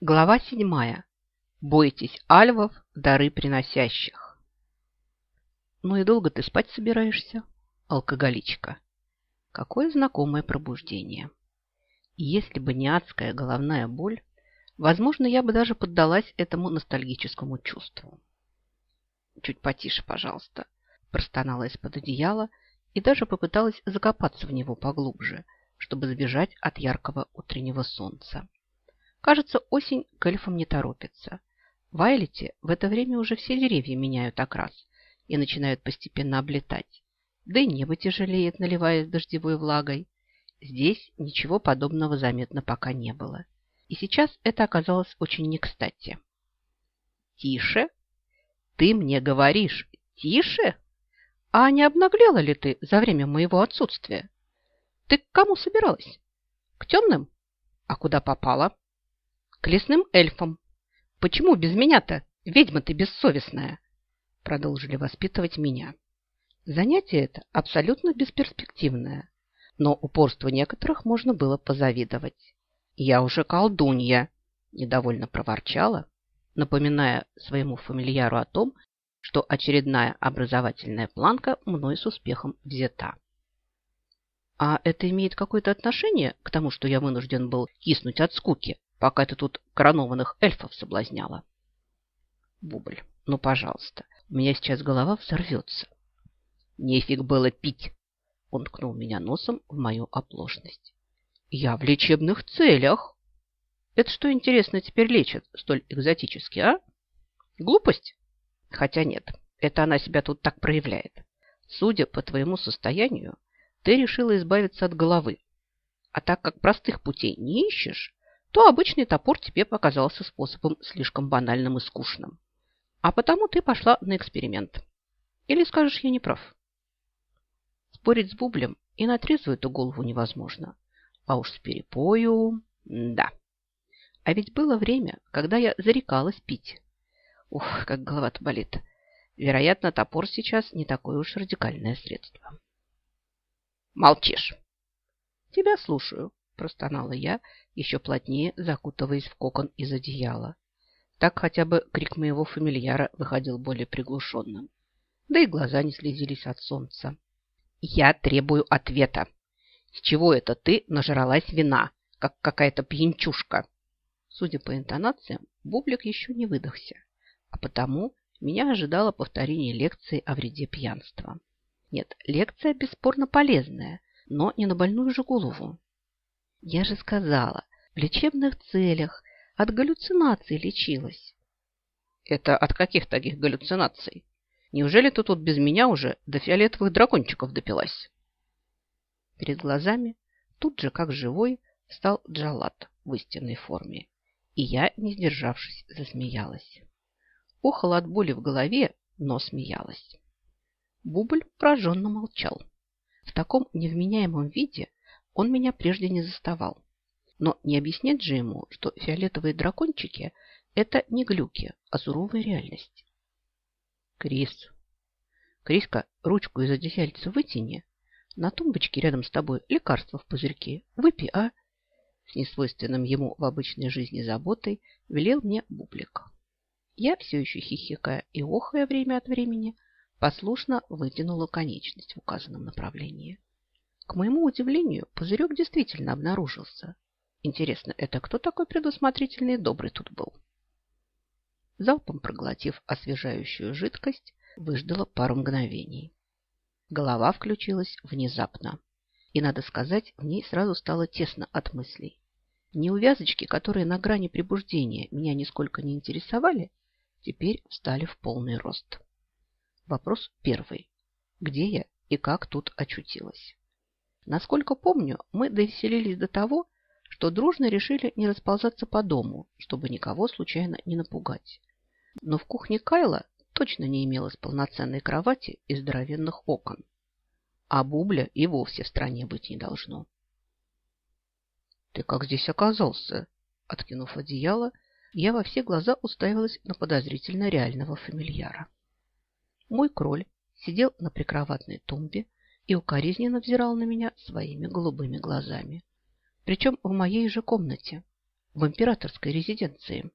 Глава седьмая. Бойтесь альвов, дары приносящих. Ну и долго ты спать собираешься, алкоголичка? Какое знакомое пробуждение. И если бы не адская головная боль, возможно, я бы даже поддалась этому ностальгическому чувству. Чуть потише, пожалуйста, простонала из-под одеяла и даже попыталась закопаться в него поглубже, чтобы сбежать от яркого утреннего солнца. Кажется, осень к эльфам не торопится. В Айлете в это время уже все деревья меняют окрас и начинают постепенно облетать. Да и небо тяжелеет, наливаясь дождевой влагой. Здесь ничего подобного заметно пока не было. И сейчас это оказалось очень не кстати. «Тише? Ты мне говоришь, тише? А не обнаглела ли ты за время моего отсутствия? Ты к кому собиралась? К темным? А куда попала?» К лесным эльфам. Почему без меня-то, ведьма ты бессовестная? Продолжили воспитывать меня. Занятие это абсолютно бесперспективное, но упорству некоторых можно было позавидовать. Я уже колдунья, недовольно проворчала, напоминая своему фамильяру о том, что очередная образовательная планка мной с успехом взята. А это имеет какое-то отношение к тому, что я вынужден был киснуть от скуки пока ты тут коронованных эльфов соблазняла. Бубль, ну, пожалуйста, у меня сейчас голова взорвется. Нефиг было пить. Он ткнул меня носом в мою оплошность. Я в лечебных целях. Это что, интересно, теперь лечат столь экзотически, а? Глупость? Хотя нет, это она себя тут так проявляет. Судя по твоему состоянию, ты решила избавиться от головы. А так как простых путей не ищешь, то обычный топор тебе показался способом слишком банальным и скучным. А потому ты пошла на эксперимент. Или скажешь, я не прав? Спорить с бублем и на трезвую эту голову невозможно. А уж с перепою... да. А ведь было время, когда я зарекалась пить. Ух, как голова-то болит. Вероятно, топор сейчас не такое уж радикальное средство. Молчишь. Тебя слушаю простонала я, еще плотнее закутываясь в кокон из одеяла. Так хотя бы крик моего фамильяра выходил более приглушенным. Да и глаза не слезились от солнца. «Я требую ответа. С чего это ты нажралась вина, как какая-то пьянчушка?» Судя по интонациям, Бублик еще не выдохся, а потому меня ожидало повторение лекции о вреде пьянства. Нет, лекция бесспорно полезная, но не на больную же голову. Я же сказала, в лечебных целях, от галлюцинаций лечилась. Это от каких таких галлюцинаций? Неужели ты тут без меня уже до фиолетовых дракончиков допилась? Перед глазами, тут же как живой, стал Джалат в истинной форме. И я, не сдержавшись, засмеялась. Охала от боли в голове, но смеялась. Бубль пораженно молчал. В таком невменяемом виде он меня прежде не заставал. Но не объяснять же ему, что фиолетовые дракончики – это не глюки, а суровая реальность. Крис. Криска, ручку из одеяльца вытяни. На тумбочке рядом с тобой лекарство в пузырьке. Выпей, а? С несвойственным ему в обычной жизни заботой велел мне бублик. Я, все еще хихикая и охая время от времени, послушно вытянула конечность в указанном направлении. К моему удивлению, пузырек действительно обнаружился. Интересно, это кто такой предусмотрительный и добрый тут был? Залпом проглотив освежающую жидкость, выждала пару мгновений. Голова включилась внезапно. И, надо сказать, в ней сразу стало тесно от мыслей. Неувязочки, которые на грани прибуждения меня нисколько не интересовали, теперь встали в полный рост. Вопрос первый. Где я и как тут очутилась? Насколько помню, мы довеселились до того, что дружно решили не расползаться по дому, чтобы никого случайно не напугать. Но в кухне Кайла точно не имелось полноценной кровати и здоровенных окон. А бубля и вовсе в стране быть не должно. «Ты как здесь оказался?» Откинув одеяло, я во все глаза уставилась на подозрительно реального фамильяра. Мой кроль сидел на прикроватной тумбе, и укоризненно взирал на меня своими голубыми глазами. Причем в моей же комнате. в императорской резиденции.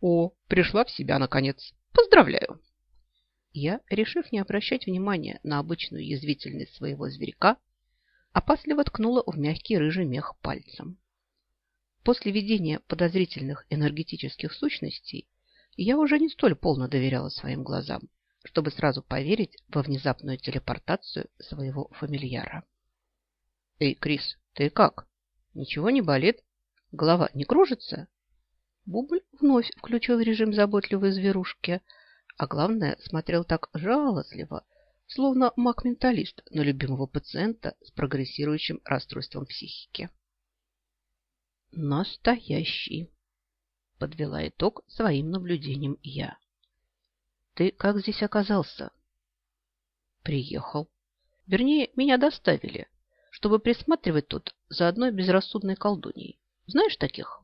О, пришла в себя наконец. Поздравляю. Я, решив не обращать внимания на обычную язвительность своего зверька, опасливо ткнула в мягкий рыжий мех пальцем. После видения подозрительных энергетических сущностей я уже не столь полно доверяла своим глазам, чтобы сразу поверить во внезапную телепортацию своего фамильяра. «Эй, Крис, ты как? Ничего не болит? Голова не кружится?» Бубль вновь включил режим заботливой зверушки, а главное, смотрел так жалостливо, словно маг-менталист на любимого пациента с прогрессирующим расстройством психики. Настоящий, подвела итог своим наблюдением я. Ты как здесь оказался? Приехал. Вернее, меня доставили, чтобы присматривать тут за одной безрассудной колдуньей. Знаешь таких?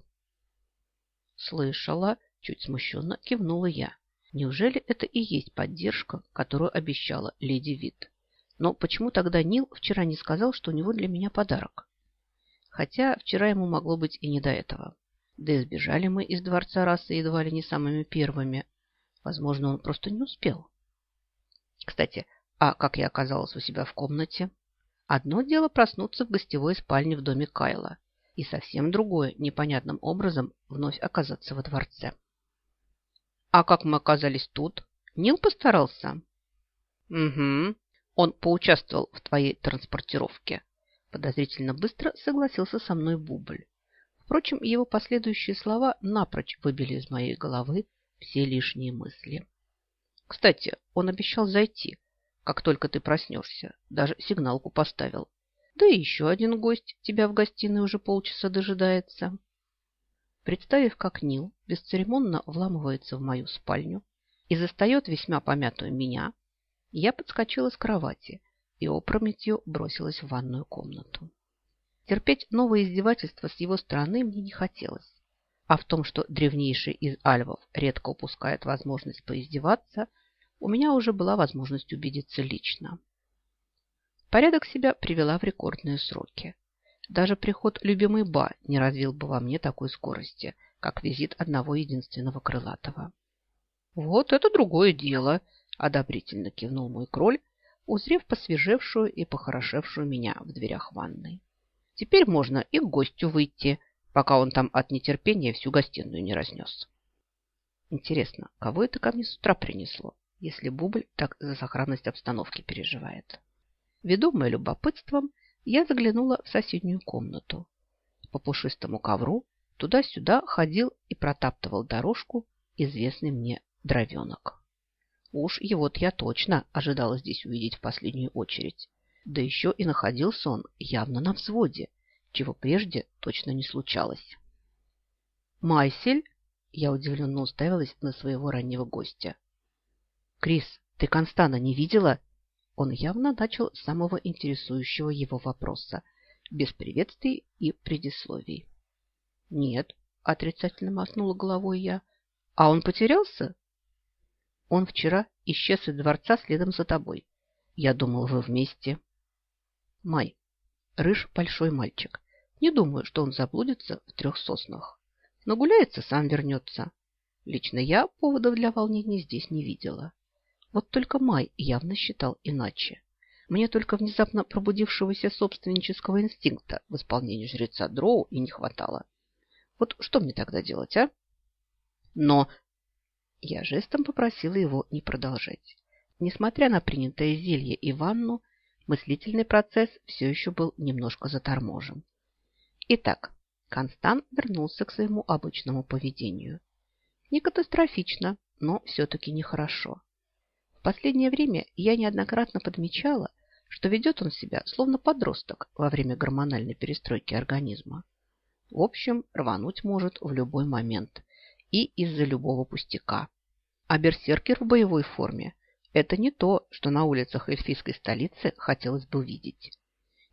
Слышала, чуть смущенно кивнула я. Неужели это и есть поддержка, которую обещала леди Вит? Но почему тогда Нил вчера не сказал, что у него для меня подарок? Хотя вчера ему могло быть и не до этого. Да сбежали мы из дворца расы едва ли не самыми первыми. Возможно, он просто не успел. Кстати, а как я оказалась у себя в комнате? Одно дело проснуться в гостевой спальне в доме Кайла, и совсем другое непонятным образом вновь оказаться во дворце. А как мы оказались тут? Нил постарался? Угу. Он поучаствовал в твоей транспортировке. Подозрительно быстро согласился со мной Бубль. Впрочем, его последующие слова напрочь выбили из моей головы все лишние мысли. Кстати, он обещал зайти, как только ты проснешься. Даже сигналку поставил. Да и еще один гость тебя в гостиной уже полчаса дожидается. Представив, как Нил бесцеремонно вламывается в мою спальню и застает весьма помятую меня, я подскочила с кровати и опрометью бросилась в ванную комнату. Терпеть новое издевательство с его стороны мне не хотелось. А в том, что древнейший из альвов редко упускает возможность поиздеваться, у меня уже была возможность убедиться лично. Порядок себя привела в рекордные сроки. Даже приход любимой Ба не развил бы во мне такой скорости, как визит одного единственного крылатого. «Вот это другое дело!» – одобрительно кивнул мой кроль, узрев посвежевшую и похорошевшую меня в дверях ванной. Теперь можно и к гостю выйти, пока он там от нетерпения всю гостиную не разнес. Интересно, кого это ко мне с утра принесло, если Бубль так за сохранность обстановки переживает? Ведомая любопытством, я заглянула в соседнюю комнату. По пушистому ковру туда-сюда ходил и протаптывал дорожку известный мне дровенок. Уж его-то я точно ожидала здесь увидеть в последнюю очередь. Да еще и находился он явно на взводе, чего прежде точно не случалось. «Майсель?» – я удивленно уставилась на своего раннего гостя. «Крис, ты Констана не видела?» Он явно начал с самого интересующего его вопроса, без приветствий и предисловий. «Нет», – отрицательно махнула головой я. «А он потерялся?» Он вчера исчез из дворца следом за тобой. Я думал, вы вместе. Май. Рыж большой мальчик. Не думаю, что он заблудится в трех соснах. Но гуляется, сам вернется. Лично я поводов для волнений здесь не видела. Вот только Май явно считал иначе. Мне только внезапно пробудившегося собственнического инстинкта в исполнении жреца Дроу и не хватало. Вот что мне тогда делать, а? Но я жестом попросила его не продолжать. Несмотря на принятое зелье и ванну, мыслительный процесс все еще был немножко заторможен. Итак, Констант вернулся к своему обычному поведению. Не катастрофично, но все-таки нехорошо. В последнее время я неоднократно подмечала, что ведет он себя словно подросток во время гормональной перестройки организма. В общем, рвануть может в любой момент, и из-за любого пустяка. А берсеркер в боевой форме – это не то, что на улицах эльфийской столицы хотелось бы видеть.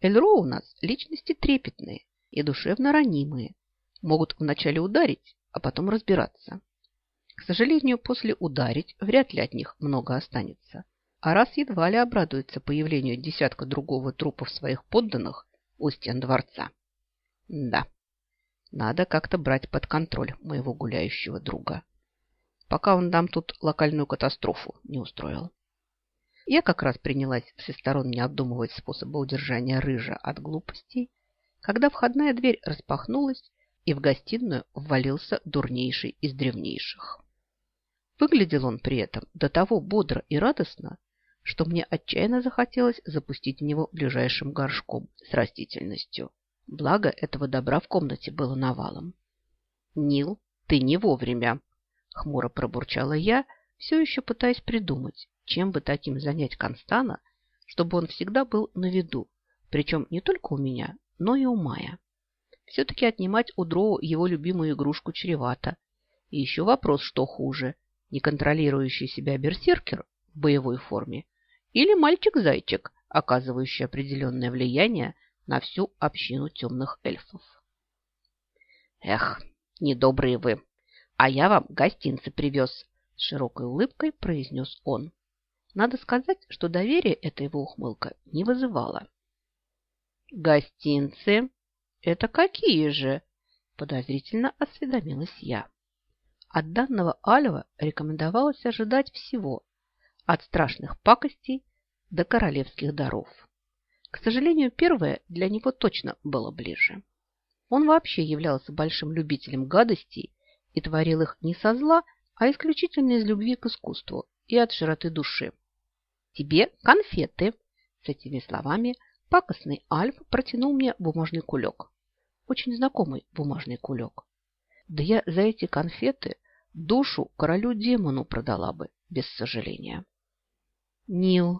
Эльро у нас личности трепетные и душевно ранимые, могут вначале ударить, а потом разбираться. К сожалению, после ударить вряд ли от них много останется. А раз едва ли обрадуется появлению десятка другого трупов своих подданных у стен дворца. Да. Надо как-то брать под контроль моего гуляющего друга, пока он нам тут локальную катастрофу не устроил. Я как раз принялась всесторонне обдумывать способы удержания рыжа от глупостей, когда входная дверь распахнулась, и в гостиную ввалился дурнейший из древнейших. Выглядел он при этом до того бодро и радостно, что мне отчаянно захотелось запустить в него ближайшим горшком с растительностью. Благо, этого добра в комнате было навалом. «Нил, ты не вовремя!» – хмуро пробурчала я, все еще пытаясь придумать, чем бы таким занять Констана, чтобы он всегда был на виду, причем не только у меня, но и у Мая. Все-таки отнимать у Дроу его любимую игрушку чревато. И еще вопрос, что хуже – неконтролирующий себя берсеркер в боевой форме или мальчик-зайчик, оказывающий определенное влияние на всю общину темных эльфов. «Эх, недобрые вы! А я вам гостинцы привез!» С широкой улыбкой произнес он. Надо сказать, что доверие эта его ухмылка не вызывала. «Гостинцы? Это какие же?» Подозрительно осведомилась я. От данного Альва рекомендовалось ожидать всего, от страшных пакостей до королевских даров. К сожалению, первое для него точно было ближе. Он вообще являлся большим любителем гадостей и творил их не со зла, а исключительно из любви к искусству и от широты души. «Тебе конфеты!» С этими словами пакостный Альф протянул мне бумажный кулек. Очень знакомый бумажный кулек. Да я за эти конфеты душу королю-демону продала бы, без сожаления. Нил,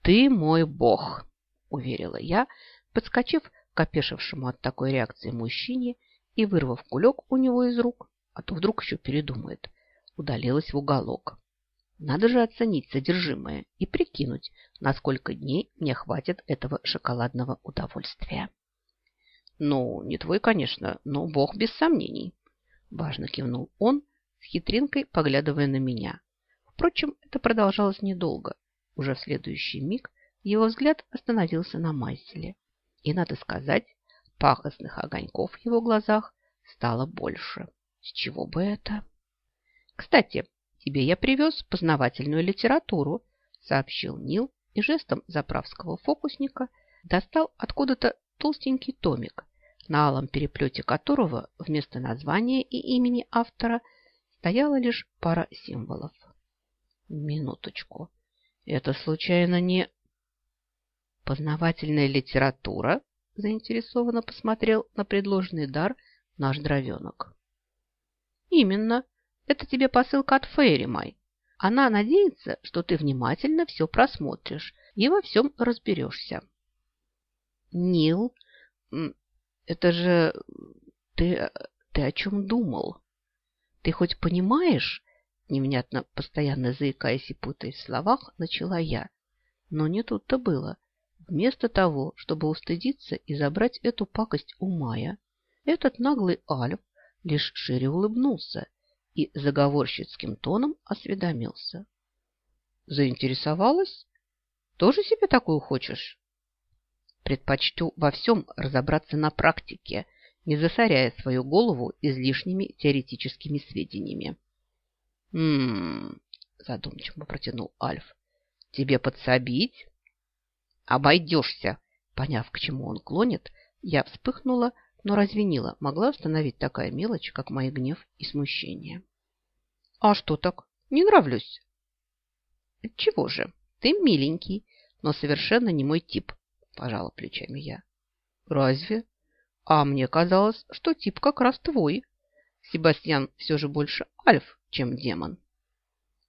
ты мой бог, уверила я, подскочив к опешившему от такой реакции мужчине и, вырвав кулек у него из рук, а то вдруг еще передумает, удалилась в уголок. Надо же оценить содержимое и прикинуть, на сколько дней мне хватит этого шоколадного удовольствия. Ну, не твой, конечно, но бог без сомнений. Важно кивнул он, с хитринкой поглядывая на меня. Впрочем, это продолжалось недолго. Уже в следующий миг его взгляд остановился на Майселе. И, надо сказать, пахостных огоньков в его глазах стало больше. С чего бы это? Кстати, тебе я привез познавательную литературу, сообщил Нил и жестом заправского фокусника достал откуда-то толстенький томик, на алом переплете которого вместо названия и имени автора стояла лишь пара символов. Минуточку. Это случайно не... Познавательная литература? Заинтересованно посмотрел на предложенный дар наш дровенок. Именно. Это тебе посылка от Фейри, Май. Она надеется, что ты внимательно все просмотришь и во всем разберешься. Нил, это же... Ты, ты о чем думал? Ты хоть понимаешь, невнятно, постоянно заикаясь и путаясь в словах, начала я. Но не тут-то было. Вместо того, чтобы устыдиться и забрать эту пакость у Мая, этот наглый Альф лишь шире улыбнулся и заговорщицким тоном осведомился. Заинтересовалась? Тоже себе такую хочешь? Предпочту во всем разобраться на практике, не засоряя свою голову излишними теоретическими сведениями. «М-м-м», задумчиво протянул Альф. «Тебе подсобить?» «Обойдешься!» Поняв, к чему он клонит, я вспыхнула, но развенила, могла остановить такая мелочь, как мой гнев и смущение. «А что так? Не нравлюсь?» «Чего же? Ты миленький, но совершенно не мой тип», – пожала плечами я. «Разве? А мне казалось, что тип как раз твой. Себастьян все же больше альф, чем демон».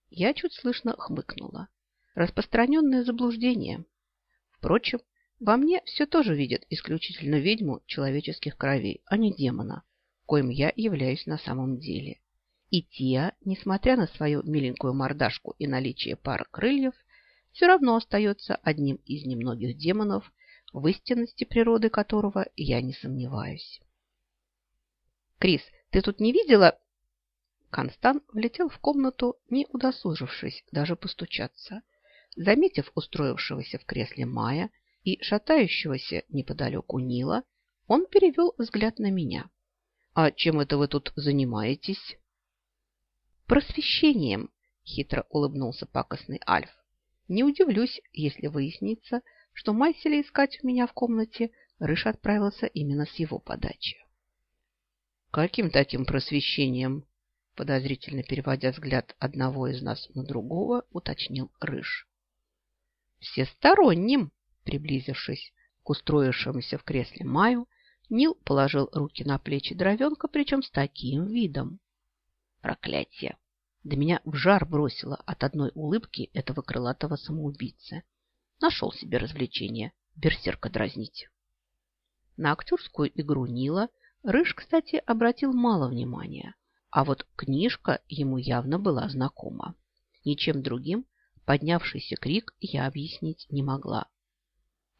Я чуть слышно хмыкнула. Распространенное заблуждение. Впрочем, во мне все тоже видят исключительно ведьму человеческих кровей, а не демона, коим я являюсь на самом деле. И Тия, несмотря на свою миленькую мордашку и наличие пары крыльев, все равно остается одним из немногих демонов, в истинности природы которого я не сомневаюсь. «Крис, ты тут не видела?» Констан влетел в комнату, не удосужившись даже постучаться. Заметив устроившегося в кресле Мая и шатающегося неподалеку Нила, он перевел взгляд на меня. А чем это вы тут занимаетесь? Просвещением, хитро улыбнулся пакостный Альф. Не удивлюсь, если выяснится, что Майселя искать у меня в комнате Рыж отправился именно с его подачи. Каким таким просвещением? Подозрительно переводя взгляд одного из нас на другого, уточнил Рыж. Всесторонним, приблизившись к устроившемуся в кресле Маю, Нил положил руки на плечи дровенка, причем с таким видом. Проклятие! Да меня в жар бросило от одной улыбки этого крылатого самоубийцы. Нашел себе развлечение берсерка дразнить. На актерскую игру Нила Рыж, кстати, обратил мало внимания, а вот книжка ему явно была знакома. Ничем другим поднявшийся крик я объяснить не могла.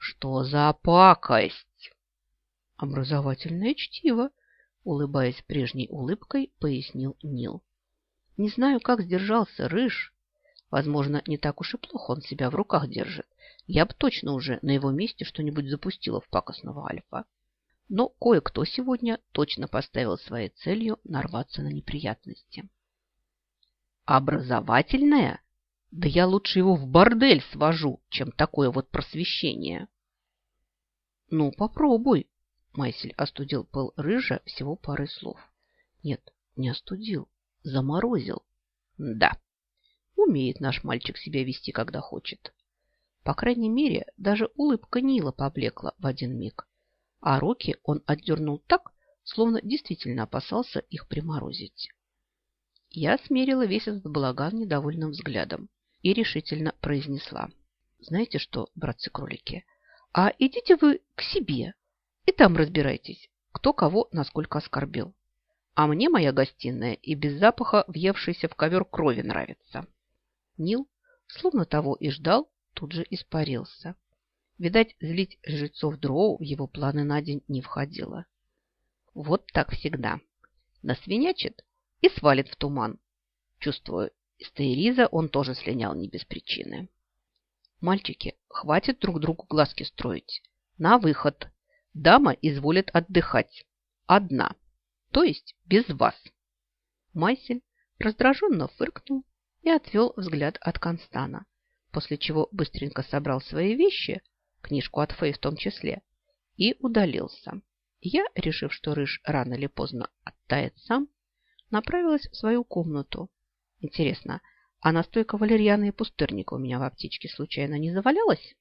«Что за пакость?» Образовательное чтиво, улыбаясь прежней улыбкой, пояснил Нил. Не знаю, как сдержался Рыж. Возможно, не так уж и плохо он себя в руках держит. Я бы точно уже на его месте что-нибудь запустила в пакостного альфа. Но кое-кто сегодня точно поставил своей целью нарваться на неприятности. Образовательное? Да я лучше его в бордель свожу, чем такое вот просвещение. Ну, попробуй, Майсель остудил пыл рыжа всего парой слов. Нет, не остудил, заморозил. Да, умеет наш мальчик себя вести, когда хочет. По крайней мере, даже улыбка Нила поблекла в один миг, а руки он отдернул так, словно действительно опасался их приморозить. Я смерила весь этот балаган недовольным взглядом и решительно произнесла. Знаете что, братцы-кролики, а идите вы к себе, и там разбирайтесь, кто кого насколько оскорбил. А мне моя гостиная и без запаха въевшийся в ковер крови нравится. Нил, словно того и ждал, тут же испарился. Видать, злить жрецов Дроу в его планы на день не входило. Вот так всегда. Насвинячит и свалит в туман. Чувствую, из Таириза он тоже слинял не без причины. Мальчики, хватит друг другу глазки строить. На выход дама изволит отдыхать. Одна, то есть без вас. Майсель раздраженно фыркнул и отвел взгляд от Констана, после чего быстренько собрал свои вещи, книжку от Фэй в том числе, и удалился. Я, решив, что Рыж рано или поздно оттает сам, направилась в свою комнату. Интересно, а настойка валерьяна и пустырника у меня в аптечке случайно не завалялась?